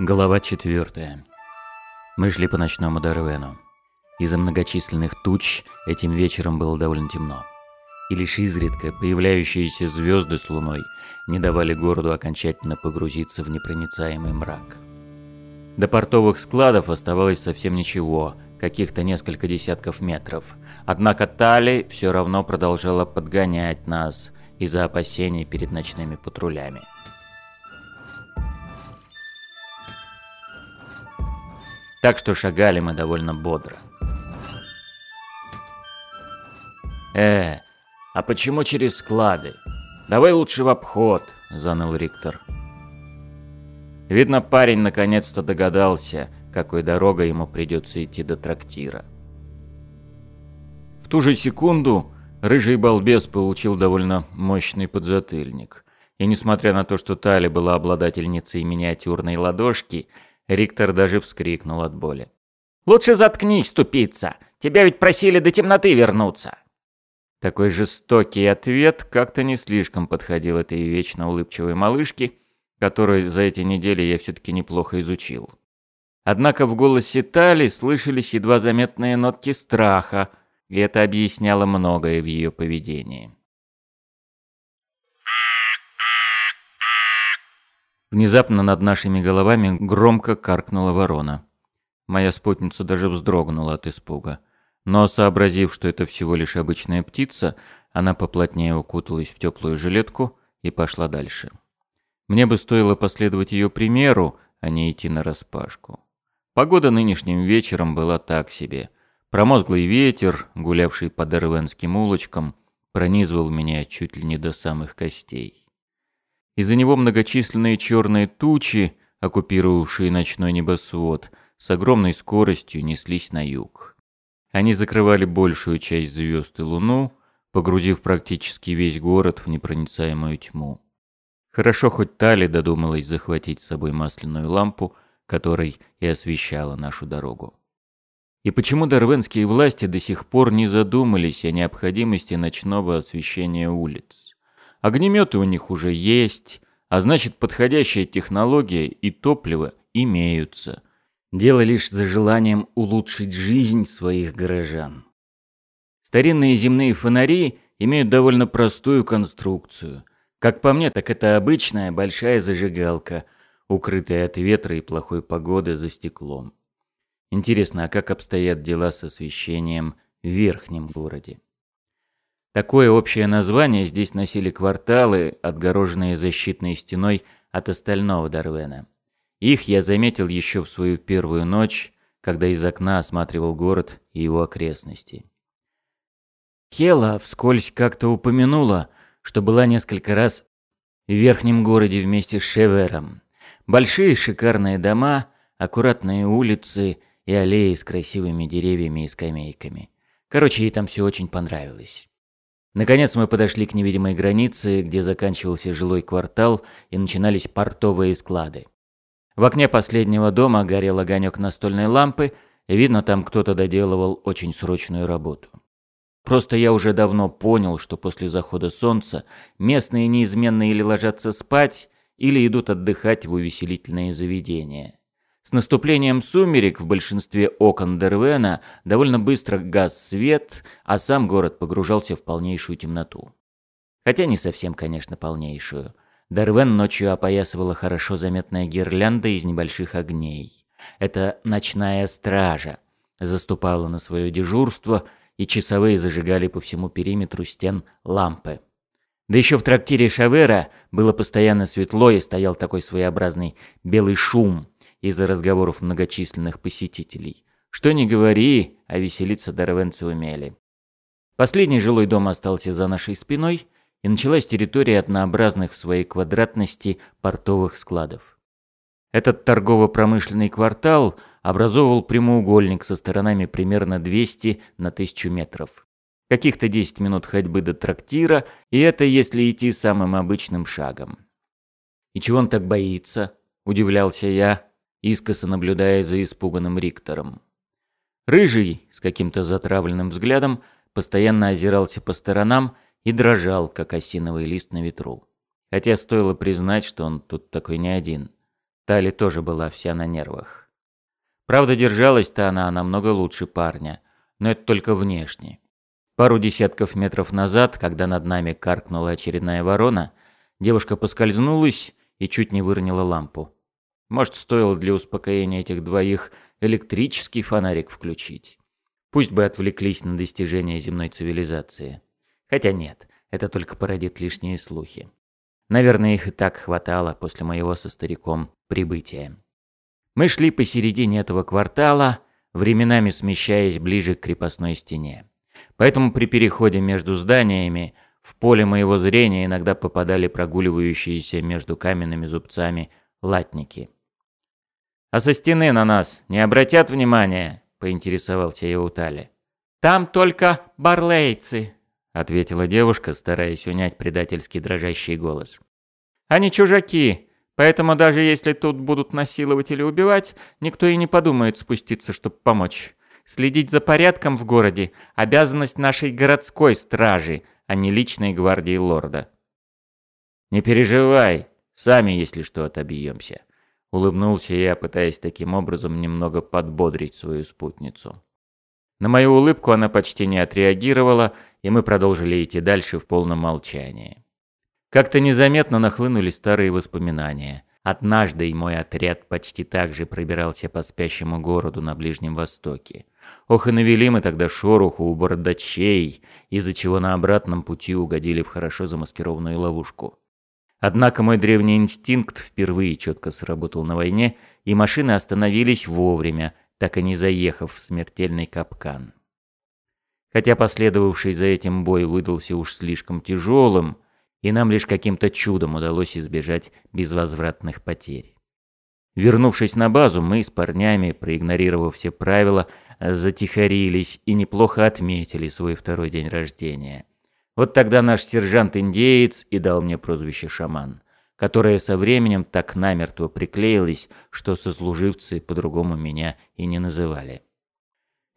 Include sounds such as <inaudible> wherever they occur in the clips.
Глава четвертая. Мы шли по ночному Дарвену. Из-за многочисленных туч этим вечером было довольно темно. И лишь изредка появляющиеся звезды с луной не давали городу окончательно погрузиться в непроницаемый мрак. До портовых складов оставалось совсем ничего, каких-то несколько десятков метров. Однако Тали все равно продолжала подгонять нас из-за опасений перед ночными патрулями. Так что шагали мы довольно бодро. «Э, а почему через склады? Давай лучше в обход», — заныл Риктор. Видно, парень наконец-то догадался, какой дорогой ему придется идти до трактира. В ту же секунду рыжий балбес получил довольно мощный подзатыльник. И несмотря на то, что Тали была обладательницей миниатюрной ладошки, Риктор даже вскрикнул от боли. «Лучше заткнись, тупица! Тебя ведь просили до темноты вернуться!» Такой жестокий ответ как-то не слишком подходил этой вечно улыбчивой малышке, которую за эти недели я все-таки неплохо изучил. Однако в голосе Тали слышались едва заметные нотки страха, и это объясняло многое в ее поведении. Внезапно над нашими головами громко каркнула ворона. Моя спутница даже вздрогнула от испуга. Но сообразив, что это всего лишь обычная птица, она поплотнее укуталась в теплую жилетку и пошла дальше. Мне бы стоило последовать ее примеру, а не идти на распашку. Погода нынешним вечером была так себе. Промозглый ветер, гулявший по дервенским улочкам, пронизывал меня чуть ли не до самых костей. Из-за него многочисленные черные тучи, оккупировавшие ночной небосвод, с огромной скоростью неслись на юг. Они закрывали большую часть звезд и луну, погрузив практически весь город в непроницаемую тьму. Хорошо хоть Тали додумалась захватить с собой масляную лампу, которой и освещала нашу дорогу. И почему дарвенские власти до сих пор не задумались о необходимости ночного освещения улиц? Огнеметы у них уже есть, а значит подходящая технология и топливо имеются. Дело лишь за желанием улучшить жизнь своих горожан. Старинные земные фонари имеют довольно простую конструкцию. Как по мне, так это обычная большая зажигалка, укрытая от ветра и плохой погоды за стеклом. Интересно, а как обстоят дела с освещением в верхнем городе? Такое общее название здесь носили кварталы, отгороженные защитной стеной от остального Дарвена. Их я заметил еще в свою первую ночь, когда из окна осматривал город и его окрестности. Хела вскользь как-то упомянула, что была несколько раз в верхнем городе вместе с Шевером. Большие шикарные дома, аккуратные улицы и аллеи с красивыми деревьями и скамейками. Короче, ей там все очень понравилось. Наконец мы подошли к невидимой границе, где заканчивался жилой квартал и начинались портовые склады. В окне последнего дома горел огонек настольной лампы, и видно, там кто-то доделывал очень срочную работу. Просто я уже давно понял, что после захода солнца местные неизменно или ложатся спать, или идут отдыхать в увеселительные заведения. С наступлением сумерек в большинстве окон Дервена довольно быстро гас свет, а сам город погружался в полнейшую темноту. Хотя не совсем, конечно, полнейшую. Дервен ночью опоясывала хорошо заметная гирлянда из небольших огней. Это ночная стража. Заступала на свое дежурство, и часовые зажигали по всему периметру стен лампы. Да еще в трактире Шавера было постоянно светло и стоял такой своеобразный белый шум – из-за разговоров многочисленных посетителей. Что ни говори, а веселиться дарвенцы умели. Последний жилой дом остался за нашей спиной, и началась территория однообразных в своей квадратности портовых складов. Этот торгово-промышленный квартал образовывал прямоугольник со сторонами примерно 200 на 1000 метров. Каких-то 10 минут ходьбы до трактира, и это если идти самым обычным шагом. «И чего он так боится?» – удивлялся я, искоса наблюдая за испуганным Риктором. Рыжий, с каким-то затравленным взглядом, постоянно озирался по сторонам и дрожал, как осиновый лист на ветру. Хотя стоило признать, что он тут такой не один. Тали тоже была вся на нервах. Правда, держалась-то она намного лучше парня, но это только внешне. Пару десятков метров назад, когда над нами каркнула очередная ворона, девушка поскользнулась и чуть не выронила лампу. Может, стоило для успокоения этих двоих электрический фонарик включить. Пусть бы отвлеклись на достижения земной цивилизации. Хотя нет, это только породит лишние слухи. Наверное, их и так хватало после моего со стариком прибытия. Мы шли посередине этого квартала, временами смещаясь ближе к крепостной стене. Поэтому при переходе между зданиями в поле моего зрения иногда попадали прогуливающиеся между каменными зубцами латники. «А со стены на нас не обратят внимания?» — поинтересовался я у Тали. «Там только барлейцы», — ответила девушка, стараясь унять предательский дрожащий голос. «Они чужаки, поэтому даже если тут будут насиловать или убивать, никто и не подумает спуститься, чтобы помочь. Следить за порядком в городе – обязанность нашей городской стражи, а не личной гвардии лорда». «Не переживай, сами, если что, отобьемся», Улыбнулся я, пытаясь таким образом немного подбодрить свою спутницу. На мою улыбку она почти не отреагировала, и мы продолжили идти дальше в полном молчании. Как-то незаметно нахлынули старые воспоминания. Однажды и мой отряд почти так же пробирался по спящему городу на Ближнем Востоке. Ох и навели мы тогда шороху у бородачей, из-за чего на обратном пути угодили в хорошо замаскированную ловушку. Однако мой древний инстинкт впервые четко сработал на войне, и машины остановились вовремя, так и не заехав в смертельный капкан. Хотя последовавший за этим бой выдался уж слишком тяжелым, и нам лишь каким-то чудом удалось избежать безвозвратных потерь. Вернувшись на базу, мы с парнями, проигнорировав все правила, затихарились и неплохо отметили свой второй день рождения. Вот тогда наш сержант-индеец и дал мне прозвище «шаман», которое со временем так намертво приклеилось, что сослуживцы по-другому меня и не называли.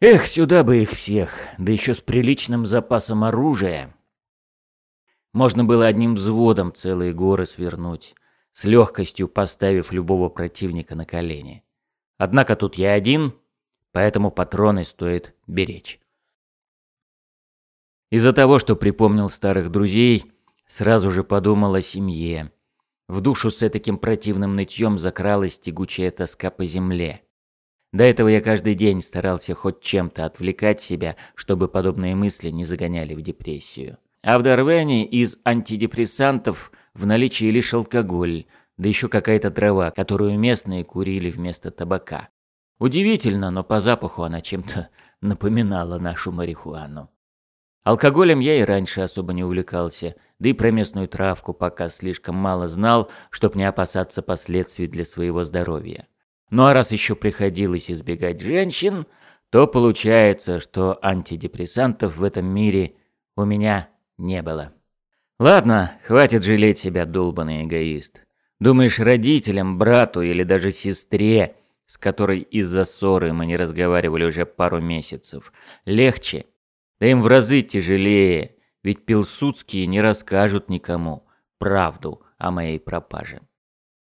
Эх, сюда бы их всех, да еще с приличным запасом оружия. Можно было одним взводом целые горы свернуть, с легкостью поставив любого противника на колени. Однако тут я один, поэтому патроны стоит беречь. Из-за того, что припомнил старых друзей, сразу же подумал о семье. В душу с таким противным нытьем закралась тягучая тоска по земле. До этого я каждый день старался хоть чем-то отвлекать себя, чтобы подобные мысли не загоняли в депрессию. А в Дарвене из антидепрессантов в наличии лишь алкоголь, да еще какая-то трава, которую местные курили вместо табака. Удивительно, но по запаху она чем-то <laughs> напоминала нашу марихуану. Алкоголем я и раньше особо не увлекался, да и про местную травку пока слишком мало знал, чтоб не опасаться последствий для своего здоровья. Ну а раз еще приходилось избегать женщин, то получается, что антидепрессантов в этом мире у меня не было. Ладно, хватит жалеть себя, долбанный эгоист. Думаешь, родителям, брату или даже сестре, с которой из-за ссоры мы не разговаривали уже пару месяцев, легче, да им в разы тяжелее, ведь пилсудские не расскажут никому правду о моей пропаже.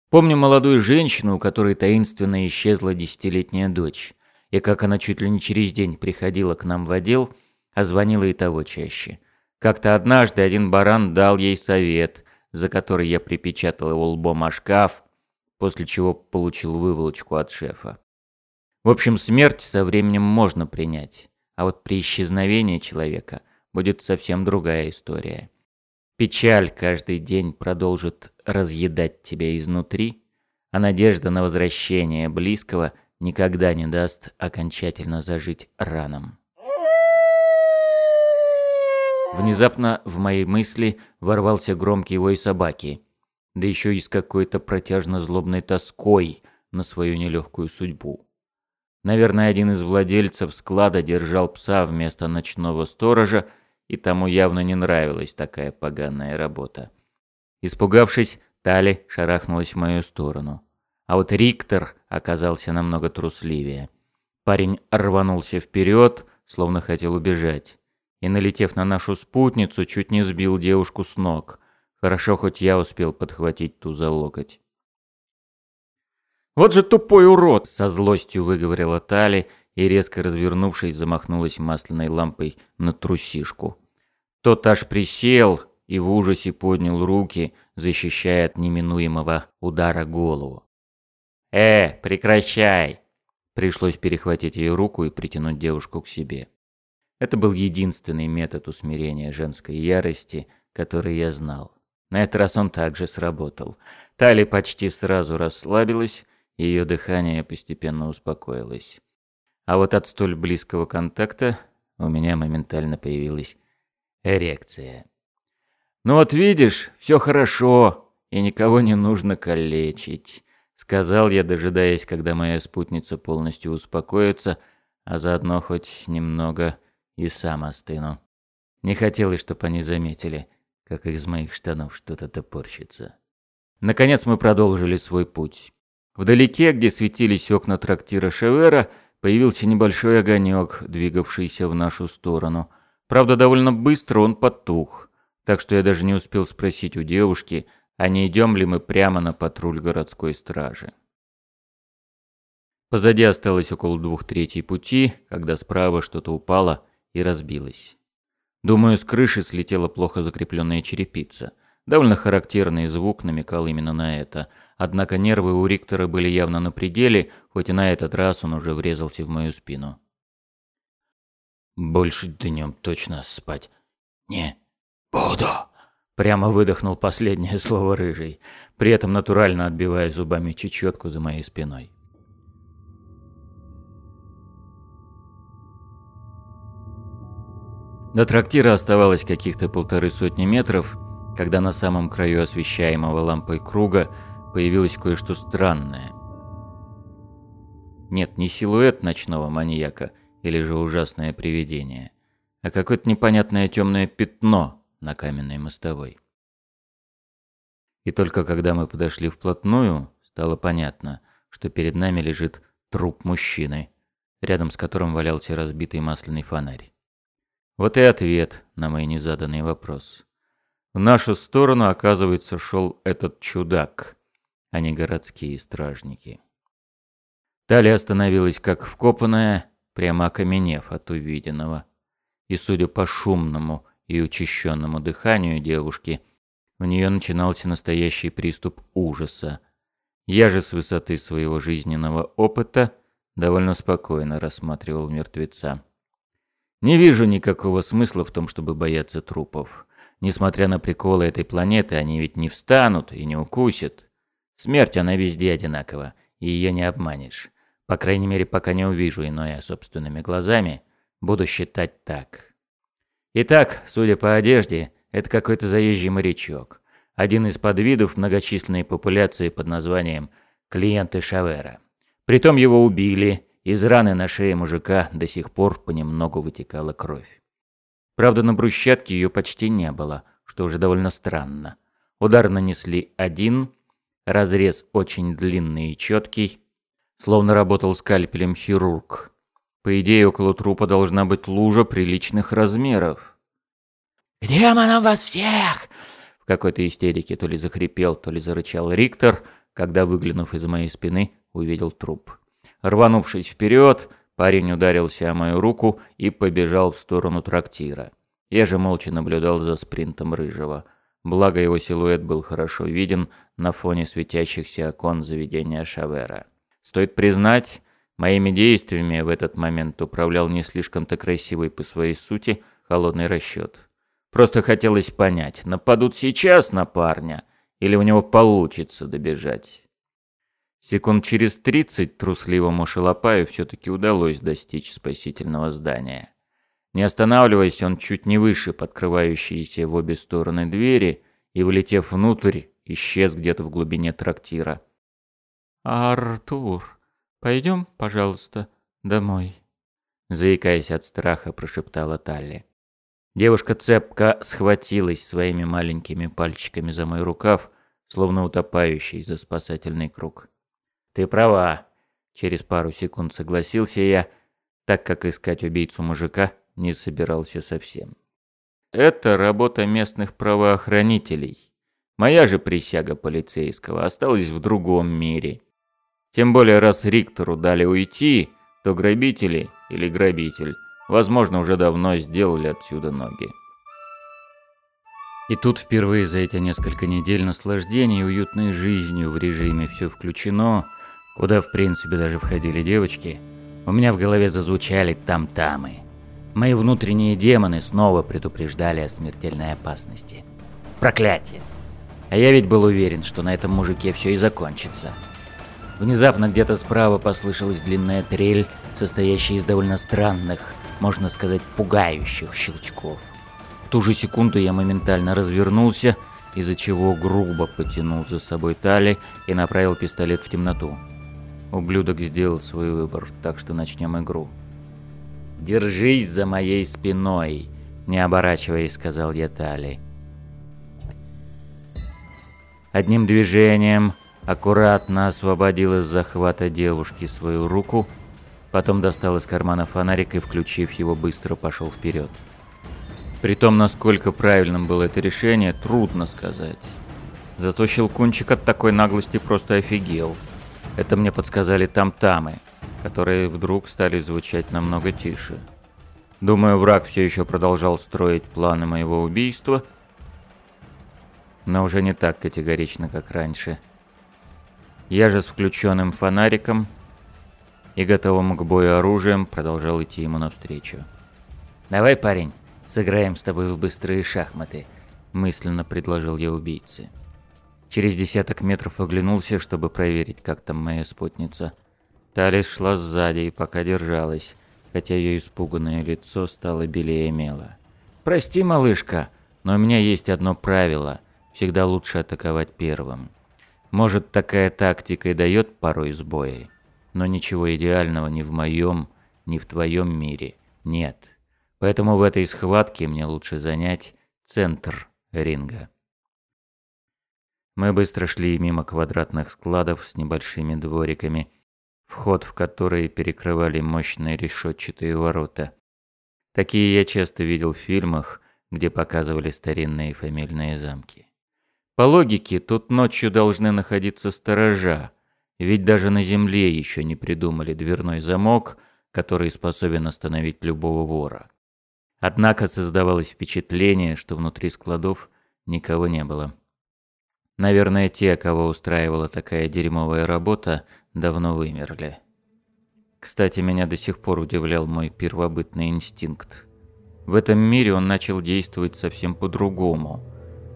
Помню молодую женщину, у которой таинственно исчезла десятилетняя дочь, и как она чуть ли не через день приходила к нам в отдел, а звонила и того чаще. Как-то однажды один баран дал ей совет, за который я припечатал его лбом о шкаф, после чего получил выволочку от шефа. В общем, смерть со временем можно принять. А вот при исчезновении человека будет совсем другая история. Печаль каждый день продолжит разъедать тебя изнутри, а надежда на возвращение близкого никогда не даст окончательно зажить ранам. Внезапно в мои мысли ворвался громкий вой собаки, да еще и с какой-то протяжно-злобной тоской на свою нелегкую судьбу. Наверное, один из владельцев склада держал пса вместо ночного сторожа, и тому явно не нравилась такая поганая работа. Испугавшись, Тали шарахнулась в мою сторону. А вот Риктор оказался намного трусливее. Парень рванулся вперед, словно хотел убежать. И, налетев на нашу спутницу, чуть не сбил девушку с ног. Хорошо, хоть я успел подхватить ту за локоть. Вот же тупой урод!» Со злостью выговорила Тали и, резко развернувшись, замахнулась масляной лампой на трусишку. Тот аж присел и в ужасе поднял руки, защищая от неминуемого удара голову. «Э, прекращай!» Пришлось перехватить ее руку и притянуть девушку к себе. Это был единственный метод усмирения женской ярости, который я знал. На этот раз он также сработал. Тали почти сразу расслабилась, ее дыхание постепенно успокоилось. А вот от столь близкого контакта у меня моментально появилась эрекция. «Ну вот видишь, все хорошо, и никого не нужно калечить», — сказал я, дожидаясь, когда моя спутница полностью успокоится, а заодно хоть немного и сам остыну. Не хотелось, чтобы они заметили, как из моих штанов что-то топорщится. Наконец мы продолжили свой путь. Вдалеке, где светились окна трактира Шевера, появился небольшой огонек, двигавшийся в нашу сторону. Правда, довольно быстро он потух, так что я даже не успел спросить у девушки, а не идем ли мы прямо на патруль городской стражи. Позади осталось около двух третей пути, когда справа что-то упало и разбилось. Думаю, с крыши слетела плохо закрепленная черепица. Довольно характерный звук намекал именно на это. Однако нервы у Риктора были явно на пределе, хоть и на этот раз он уже врезался в мою спину. «Больше днем точно спать не буду», — прямо выдохнул последнее слово рыжий, при этом натурально отбивая зубами чечетку за моей спиной. До трактира оставалось каких-то полторы сотни метров, когда на самом краю освещаемого лампой круга появилось кое-что странное. Нет, не силуэт ночного маньяка или же ужасное привидение, а какое-то непонятное темное пятно на каменной мостовой. И только когда мы подошли вплотную, стало понятно, что перед нами лежит труп мужчины, рядом с которым валялся разбитый масляный фонарь. Вот и ответ на мой незаданный вопрос. В нашу сторону, оказывается, шел этот чудак, а не городские стражники. Талия остановилась как вкопанная, прямо окаменев от увиденного. И, судя по шумному и учащенному дыханию девушки, у нее начинался настоящий приступ ужаса. Я же с высоты своего жизненного опыта довольно спокойно рассматривал мертвеца. Не вижу никакого смысла в том, чтобы бояться трупов. Несмотря на приколы этой планеты, они ведь не встанут и не укусят. Смерть, она везде одинакова, и ее не обманешь. По крайней мере, пока не увижу иное собственными глазами, буду считать так. Итак, судя по одежде, это какой-то заезжий морячок. Один из подвидов многочисленной популяции под названием «клиенты Шавера». Притом его убили, из раны на шее мужика до сих пор понемногу вытекала кровь. Правда, на брусчатке ее почти не было, что уже довольно странно. Удар нанесли один, разрез очень длинный и четкий, словно работал скальпелем хирург. По идее, около трупа должна быть лужа приличных размеров. «К демонам вас всех!» В какой-то истерике то ли захрипел, то ли зарычал Риктор, когда, выглянув из моей спины, увидел труп. Рванувшись вперед, парень ударился о мою руку и побежал в сторону трактира. Я же молча наблюдал за спринтом Рыжего. Благо его силуэт был хорошо виден на фоне светящихся окон заведения Шавера. Стоит признать, моими действиями в этот момент управлял не слишком-то красивый по своей сути холодный расчет. Просто хотелось понять, нападут сейчас на парня или у него получится добежать. Секунд через тридцать трусливому шалопаю все-таки удалось достичь спасительного здания. Не останавливаясь, он чуть не выше подкрывающиеся в обе стороны двери и, влетев внутрь, исчез где-то в глубине трактира. «Артур, пойдем, пожалуйста, домой», — заикаясь от страха, прошептала Талли. Девушка цепко схватилась своими маленькими пальчиками за мой рукав, словно утопающий за спасательный круг. «Ты права», — через пару секунд согласился я, так как искать убийцу мужика не собирался совсем. «Это работа местных правоохранителей. Моя же присяга полицейского осталась в другом мире. Тем более, раз Риктору дали уйти, то грабители или грабитель, возможно, уже давно сделали отсюда ноги. И тут впервые за эти несколько недель наслаждений уютной жизнью в режиме «все включено», куда в принципе даже входили девочки, у меня в голове зазвучали там-тамы. Мои внутренние демоны снова предупреждали о смертельной опасности. Проклятие! А я ведь был уверен, что на этом мужике все и закончится. Внезапно где-то справа послышалась длинная трель, состоящая из довольно странных, можно сказать, пугающих щелчков. В ту же секунду я моментально развернулся, из-за чего грубо потянул за собой Тали и направил пистолет в темноту. Ублюдок сделал свой выбор, так что начнем игру. «Держись за моей спиной!» Не оборачиваясь, сказал я Тали. Одним движением аккуратно освободил из захвата девушки свою руку, потом достал из кармана фонарик и, включив его, быстро пошел вперед. При том, насколько правильным было это решение, трудно сказать. Зато Щелкунчик от такой наглости просто офигел. Это мне подсказали там-тамы, которые вдруг стали звучать намного тише. Думаю, враг все еще продолжал строить планы моего убийства, но уже не так категорично, как раньше. Я же с включенным фонариком и готовым к бою оружием продолжал идти ему навстречу. «Давай, парень!» Сыграем с тобой в быстрые шахматы», — мысленно предложил я убийце. Через десяток метров оглянулся, чтобы проверить, как там моя спутница. Талис шла сзади и пока держалась, хотя ее испуганное лицо стало белее мела. «Прости, малышка, но у меня есть одно правило. Всегда лучше атаковать первым. Может, такая тактика и дает порой сбои, но ничего идеального ни в моем, ни в твоем мире нет». Поэтому в этой схватке мне лучше занять центр ринга. Мы быстро шли мимо квадратных складов с небольшими двориками, вход в которые перекрывали мощные решетчатые ворота. Такие я часто видел в фильмах, где показывали старинные фамильные замки. По логике, тут ночью должны находиться сторожа, ведь даже на земле еще не придумали дверной замок, который способен остановить любого вора. Однако создавалось впечатление, что внутри складов никого не было. Наверное, те, кого устраивала такая дерьмовая работа, давно вымерли. Кстати, меня до сих пор удивлял мой первобытный инстинкт. В этом мире он начал действовать совсем по-другому.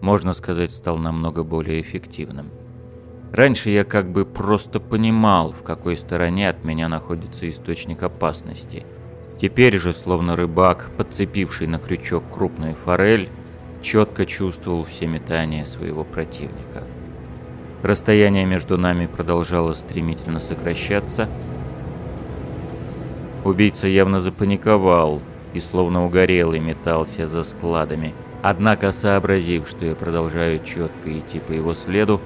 Можно сказать, стал намного более эффективным. Раньше я как бы просто понимал, в какой стороне от меня находится источник опасности – Теперь же, словно рыбак, подцепивший на крючок крупную форель, четко чувствовал все метания своего противника. Расстояние между нами продолжало стремительно сокращаться. Убийца явно запаниковал и словно угорелый метался за складами. Однако, сообразив, что я продолжаю четко идти по его следу,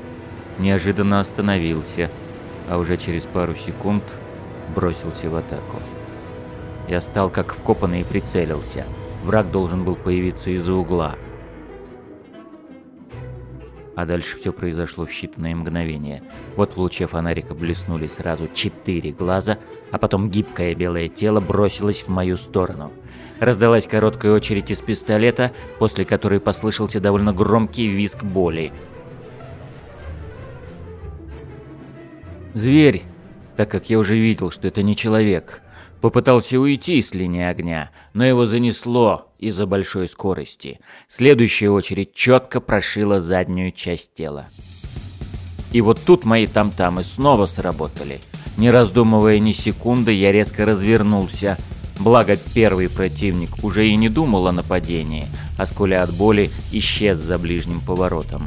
неожиданно остановился, а уже через пару секунд бросился в атаку. Я стал как вкопанный и прицелился. Враг должен был появиться из-за угла. А дальше все произошло в считанные мгновения. Вот в луче фонарика блеснули сразу четыре глаза, а потом гибкое белое тело бросилось в мою сторону. Раздалась короткая очередь из пистолета, после которой послышался довольно громкий визг боли. Зверь, так как я уже видел, что это не человек, Попытался уйти с линии огня, но его занесло из-за большой скорости. Следующая очередь четко прошила заднюю часть тела. И вот тут мои там-тамы снова сработали. Не раздумывая ни секунды, я резко развернулся. Благо, первый противник уже и не думал о нападении, а скуля от боли исчез за ближним поворотом.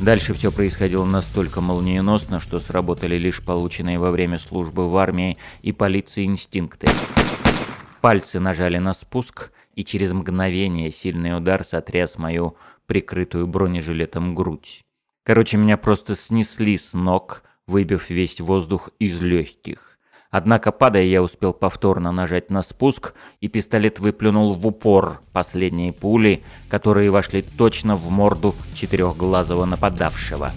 Дальше все происходило настолько молниеносно, что сработали лишь полученные во время службы в армии и полиции инстинкты. Пальцы нажали на спуск, и через мгновение сильный удар сотряс мою прикрытую бронежилетом грудь. Короче, меня просто снесли с ног, выбив весь воздух из легких. Однако, падая, я успел повторно нажать на спуск, и пистолет выплюнул в упор последние пули, которые вошли точно в морду четырехглазого нападавшего.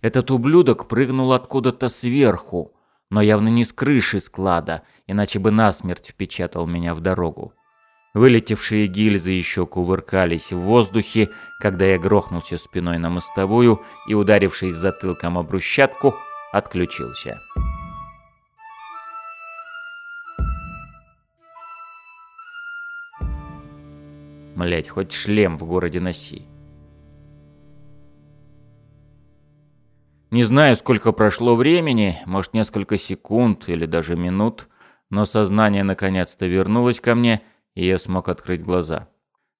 Этот ублюдок прыгнул откуда-то сверху, но явно не с крыши склада, иначе бы насмерть впечатал меня в дорогу. Вылетевшие гильзы еще кувыркались в воздухе, когда я грохнулся спиной на мостовую и, ударившись затылком об брусчатку, отключился. Млять, хоть шлем в городе носи. Не знаю, сколько прошло времени, может несколько секунд или даже минут, но сознание наконец-то вернулось ко мне — и я смог открыть глаза.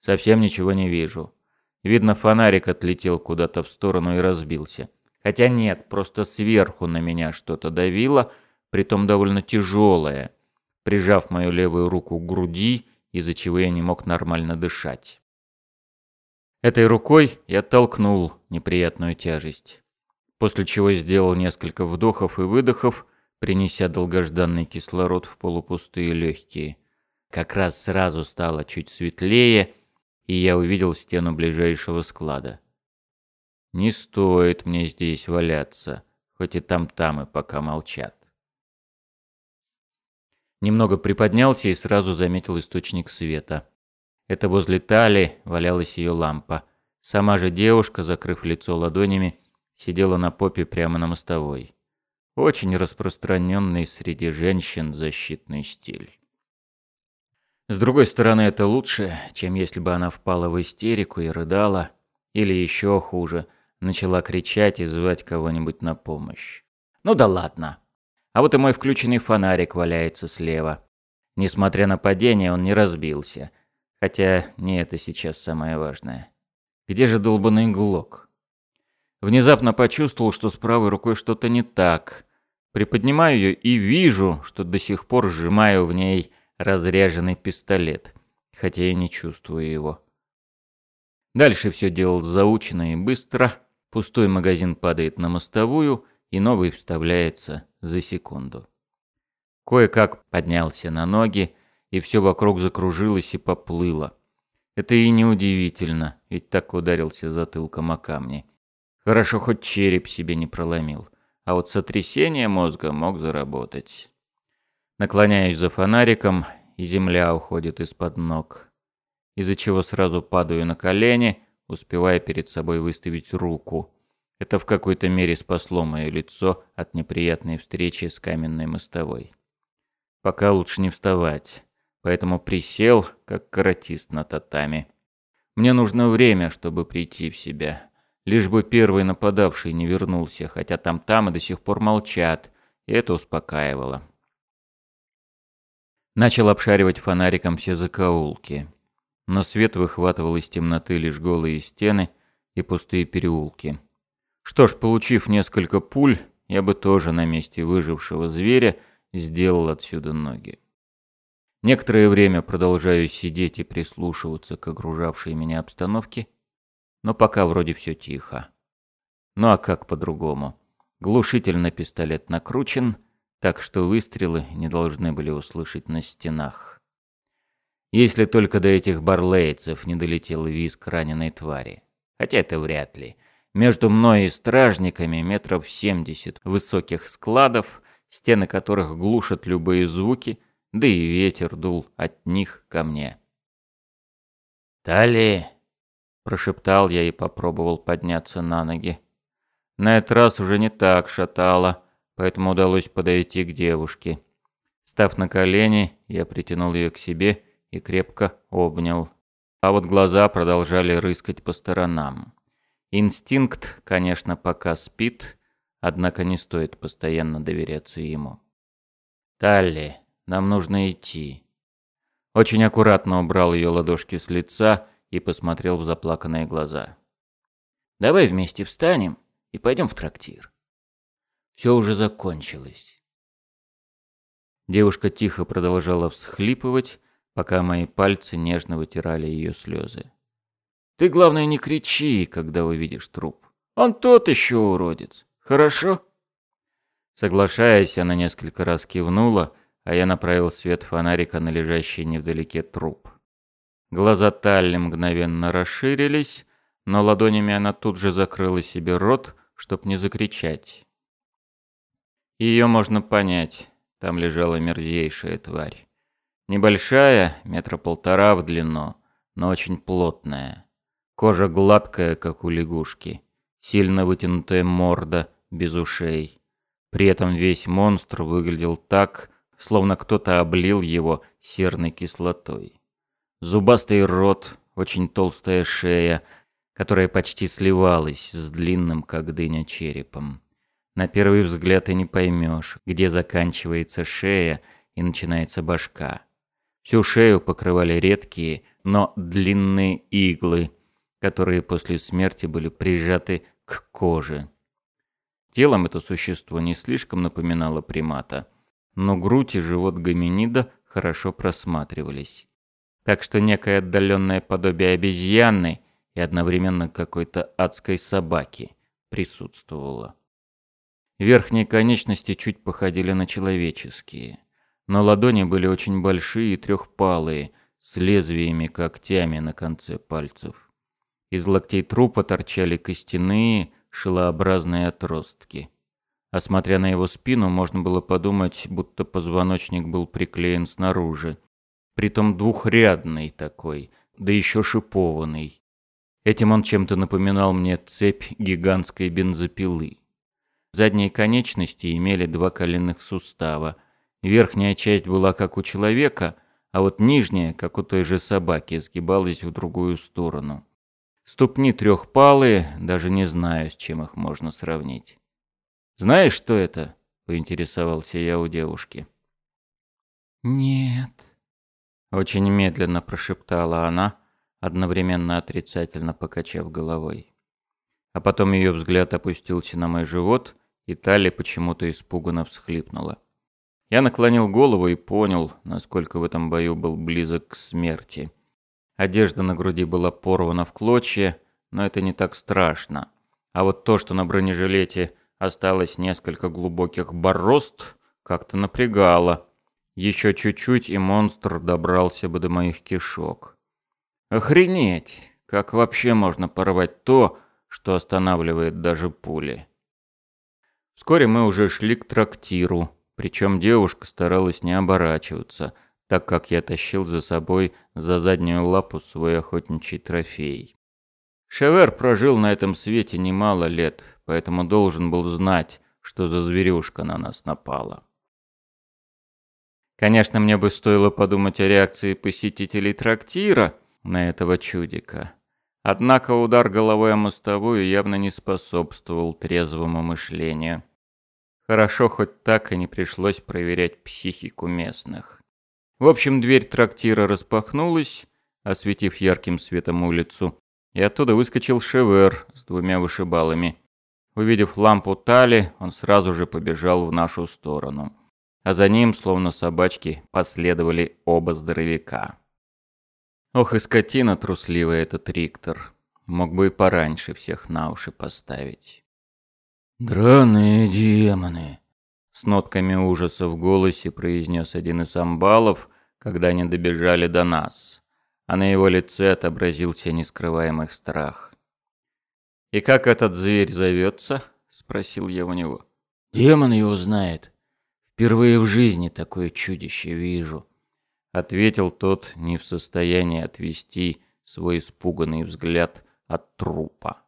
Совсем ничего не вижу. Видно, фонарик отлетел куда-то в сторону и разбился. Хотя нет, просто сверху на меня что-то давило, притом довольно тяжелое, прижав мою левую руку к груди, из-за чего я не мог нормально дышать. Этой рукой я толкнул неприятную тяжесть, после чего сделал несколько вдохов и выдохов, принеся долгожданный кислород в полупустые легкие. Как раз сразу стало чуть светлее, и я увидел стену ближайшего склада. Не стоит мне здесь валяться, хоть и там-там и пока молчат. Немного приподнялся и сразу заметил источник света. Это возле Тали валялась ее лампа. Сама же девушка, закрыв лицо ладонями, сидела на попе прямо на мостовой. Очень распространенный среди женщин защитный стиль. С другой стороны, это лучше, чем если бы она впала в истерику и рыдала, или еще хуже, начала кричать и звать кого-нибудь на помощь. Ну да ладно. А вот и мой включенный фонарик валяется слева. Несмотря на падение, он не разбился. Хотя не это сейчас самое важное. Где же долбанный глок? Внезапно почувствовал, что с правой рукой что-то не так. Приподнимаю ее и вижу, что до сих пор сжимаю в ней разряженный пистолет, хотя я не чувствую его. Дальше все делал заучено и быстро. Пустой магазин падает на мостовую, и новый вставляется за секунду. Кое-как поднялся на ноги, и все вокруг закружилось и поплыло. Это и неудивительно, ведь так ударился затылком о камни. Хорошо, хоть череп себе не проломил, а вот сотрясение мозга мог заработать. Наклоняюсь за фонариком, и земля уходит из-под ног. Из-за чего сразу падаю на колени, успевая перед собой выставить руку. Это в какой-то мере спасло мое лицо от неприятной встречи с каменной мостовой. Пока лучше не вставать, поэтому присел, как каратист на татами. Мне нужно время, чтобы прийти в себя. Лишь бы первый нападавший не вернулся, хотя там-там и до сих пор молчат, и это успокаивало. Начал обшаривать фонариком все закоулки. Но свет выхватывал из темноты лишь голые стены и пустые переулки. Что ж, получив несколько пуль, я бы тоже на месте выжившего зверя сделал отсюда ноги. Некоторое время продолжаю сидеть и прислушиваться к окружавшей меня обстановке, но пока вроде все тихо. Ну а как по-другому? Глушитель на пистолет накручен, так что выстрелы не должны были услышать на стенах. Если только до этих барлейцев не долетел визг раненой твари. Хотя это вряд ли. Между мной и стражниками метров семьдесят высоких складов, стены которых глушат любые звуки, да и ветер дул от них ко мне. «Тали!» — прошептал я и попробовал подняться на ноги. На этот раз уже не так шатало поэтому удалось подойти к девушке. Став на колени, я притянул ее к себе и крепко обнял. А вот глаза продолжали рыскать по сторонам. Инстинкт, конечно, пока спит, однако не стоит постоянно доверяться ему. «Талли, нам нужно идти». Очень аккуратно убрал ее ладошки с лица и посмотрел в заплаканные глаза. «Давай вместе встанем и пойдем в трактир». Все уже закончилось. Девушка тихо продолжала всхлипывать, пока мои пальцы нежно вытирали ее слезы. «Ты, главное, не кричи, когда увидишь труп. Он тот еще уродец. Хорошо?» Соглашаясь, она несколько раз кивнула, а я направил свет фонарика на лежащий невдалеке труп. Глаза Талли мгновенно расширились, но ладонями она тут же закрыла себе рот, чтоб не закричать. Ее можно понять, там лежала мерзейшая тварь. Небольшая, метра полтора в длину, но очень плотная. Кожа гладкая, как у лягушки. Сильно вытянутая морда, без ушей. При этом весь монстр выглядел так, словно кто-то облил его серной кислотой. Зубастый рот, очень толстая шея, которая почти сливалась с длинным, как дыня, черепом. На первый взгляд и не поймешь, где заканчивается шея и начинается башка. Всю шею покрывали редкие, но длинные иглы, которые после смерти были прижаты к коже. Телом это существо не слишком напоминало примата, но грудь и живот гоминида хорошо просматривались. Так что некое отдаленное подобие обезьяны и одновременно какой-то адской собаки присутствовало. Верхние конечности чуть походили на человеческие, но ладони были очень большие и трехпалые, с лезвиями когтями на конце пальцев. Из локтей трупа торчали костяные, шилообразные отростки. А на его спину, можно было подумать, будто позвоночник был приклеен снаружи. Притом двухрядный такой, да еще шипованный. Этим он чем-то напоминал мне цепь гигантской бензопилы. Задние конечности имели два коленных сустава. Верхняя часть была как у человека, а вот нижняя, как у той же собаки, сгибалась в другую сторону. Ступни трехпалые, даже не знаю, с чем их можно сравнить. «Знаешь, что это?» — поинтересовался я у девушки. «Нет», — очень медленно прошептала она, одновременно отрицательно покачав головой. А потом ее взгляд опустился на мой живот, и Тали почему-то испуганно всхлипнула. Я наклонил голову и понял, насколько в этом бою был близок к смерти. Одежда на груди была порвана в клочья, но это не так страшно. А вот то, что на бронежилете осталось несколько глубоких борозд, как-то напрягало. Еще чуть-чуть, и монстр добрался бы до моих кишок. Охренеть! Как вообще можно порвать то, что останавливает даже пули? Вскоре мы уже шли к трактиру, причем девушка старалась не оборачиваться – так как я тащил за собой за заднюю лапу свой охотничий трофей. Шевер прожил на этом свете немало лет, поэтому должен был знать, что за зверюшка на нас напала. Конечно, мне бы стоило подумать о реакции посетителей трактира на этого чудика. Однако удар головой о мостовую явно не способствовал трезвому мышлению. Хорошо, хоть так и не пришлось проверять психику местных. В общем, дверь трактира распахнулась, осветив ярким светом улицу, и оттуда выскочил Шевер с двумя вышибалами. Увидев лампу Тали, он сразу же побежал в нашу сторону. А за ним, словно собачки, последовали оба здоровяка. Ох и скотина трусливая этот Риктор. Мог бы и пораньше всех на уши поставить. «Драные демоны!» С нотками ужаса в голосе произнес один из амбалов, когда они добежали до нас, а на его лице отобразился нескрываемый страх. «И как этот зверь зовется?» — спросил я у него. «Демон его знает. Впервые в жизни такое чудище вижу», — ответил тот, не в состоянии отвести свой испуганный взгляд от трупа.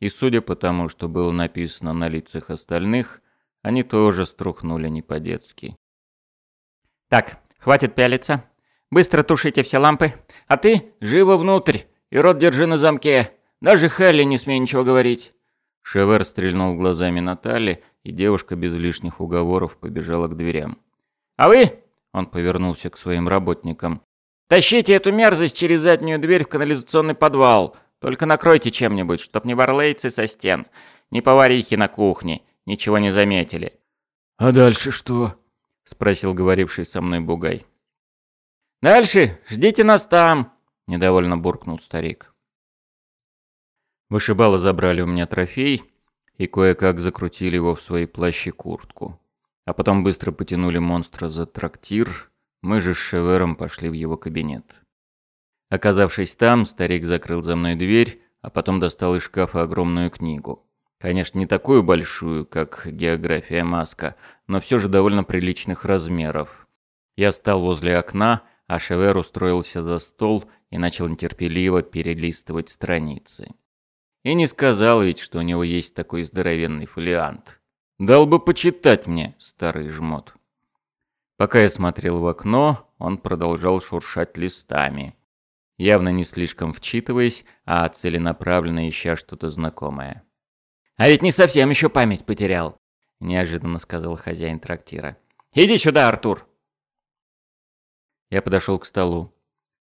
И судя по тому, что было написано на лицах остальных, они тоже струхнули не по-детски. «Так, хватит пялиться. Быстро тушите все лампы. А ты живо внутрь и рот держи на замке. Даже Хелли не смей ничего говорить». Шевер стрельнул глазами Натали, и девушка без лишних уговоров побежала к дверям. «А вы?» — он повернулся к своим работникам. «Тащите эту мерзость через заднюю дверь в канализационный подвал. Только накройте чем-нибудь, чтоб не варлейцы со стен, не поварихи на кухне, ничего не заметили. «А дальше что?» — спросил говоривший со мной Бугай. «Дальше ждите нас там!» — недовольно буркнул старик. Вышибалы забрали у меня трофей и кое-как закрутили его в свои плащи куртку. А потом быстро потянули монстра за трактир, мы же с Шевером пошли в его кабинет. Оказавшись там, старик закрыл за мной дверь, а потом достал из шкафа огромную книгу. Конечно, не такую большую, как география Маска, но все же довольно приличных размеров. Я стал возле окна, а Шевер устроился за стол и начал нетерпеливо перелистывать страницы. И не сказал ведь, что у него есть такой здоровенный фолиант. Дал бы почитать мне, старый жмот. Пока я смотрел в окно, он продолжал шуршать листами, явно не слишком вчитываясь, а целенаправленно ища что-то знакомое. «А ведь не совсем еще память потерял», — неожиданно сказал хозяин трактира. «Иди сюда, Артур!» Я подошел к столу.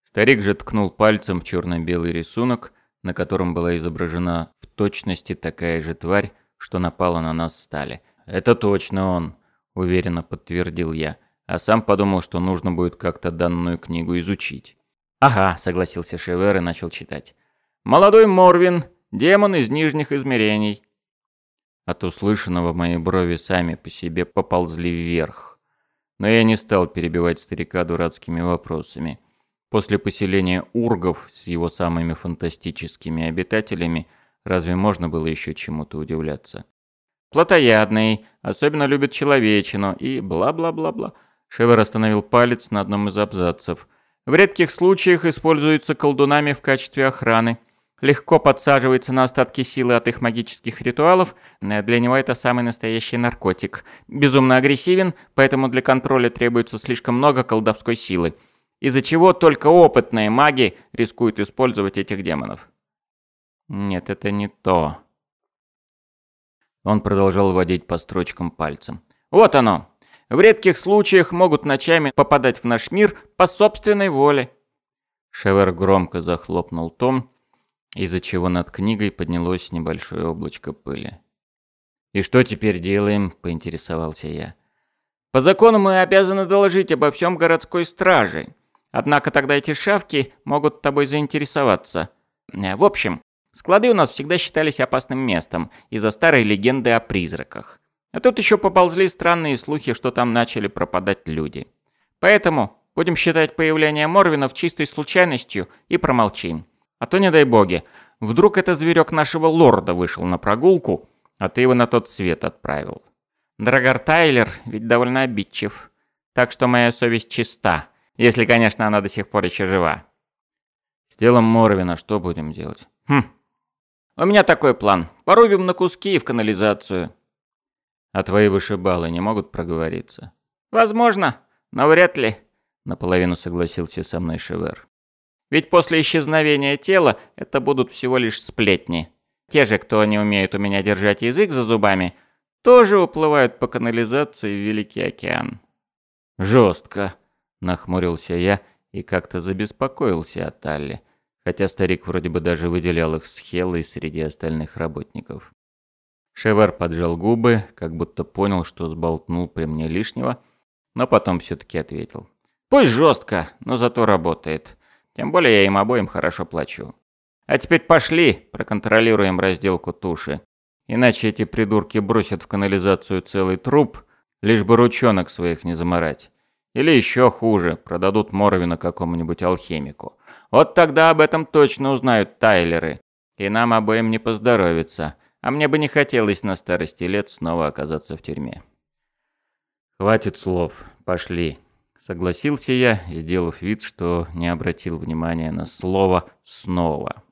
Старик же ткнул пальцем в черно-белый рисунок, на котором была изображена в точности такая же тварь, что напала на нас стали. «Это точно он», — уверенно подтвердил я, а сам подумал, что нужно будет как-то данную книгу изучить. «Ага», — согласился Шевер и начал читать. «Молодой Морвин, демон из нижних измерений. От услышанного мои брови сами по себе поползли вверх. Но я не стал перебивать старика дурацкими вопросами. После поселения ургов с его самыми фантастическими обитателями разве можно было еще чему-то удивляться? Плотоядный, особенно любит человечину и бла-бла-бла-бла. Шевер остановил палец на одном из абзацев. В редких случаях используется колдунами в качестве охраны легко подсаживается на остатки силы от их магических ритуалов, э, для него это самый настоящий наркотик. Безумно агрессивен, поэтому для контроля требуется слишком много колдовской силы, из-за чего только опытные маги рискуют использовать этих демонов. Нет, это не то. Он продолжал водить по строчкам пальцем. Вот оно. В редких случаях могут ночами попадать в наш мир по собственной воле. Шевер громко захлопнул том, из-за чего над книгой поднялось небольшое облачко пыли. «И что теперь делаем?» – поинтересовался я. «По закону мы обязаны доложить обо всем городской страже. Однако тогда эти шавки могут тобой заинтересоваться. Э, в общем, склады у нас всегда считались опасным местом из-за старой легенды о призраках. А тут еще поползли странные слухи, что там начали пропадать люди. Поэтому будем считать появление Морвинов чистой случайностью и промолчим. А то, не дай боги, вдруг это зверек нашего лорда вышел на прогулку, а ты его на тот свет отправил. Драгар Тайлер ведь довольно обидчив, так что моя совесть чиста, если, конечно, она до сих пор еще жива. С телом Морвина что будем делать? Хм. У меня такой план. Порубим на куски и в канализацию. А твои вышибалы не могут проговориться? Возможно, но вряд ли. Наполовину согласился со мной Шевер. Ведь после исчезновения тела это будут всего лишь сплетни. Те же, кто не умеют у меня держать язык за зубами, тоже уплывают по канализации в Великий океан. Жестко, нахмурился я и как-то забеспокоился о Талле, хотя старик вроде бы даже выделял их с Хеллой среди остальных работников. Шевер поджал губы, как будто понял, что сболтнул при мне лишнего, но потом все-таки ответил. «Пусть жестко, но зато работает. Тем более я им обоим хорошо плачу. А теперь пошли, проконтролируем разделку туши. Иначе эти придурки бросят в канализацию целый труп, лишь бы ручонок своих не заморать. Или еще хуже, продадут Морвина какому-нибудь алхимику. Вот тогда об этом точно узнают тайлеры. И нам обоим не поздоровится. А мне бы не хотелось на старости лет снова оказаться в тюрьме. «Хватит слов. Пошли», Согласился я, сделав вид, что не обратил внимания на слово «снова».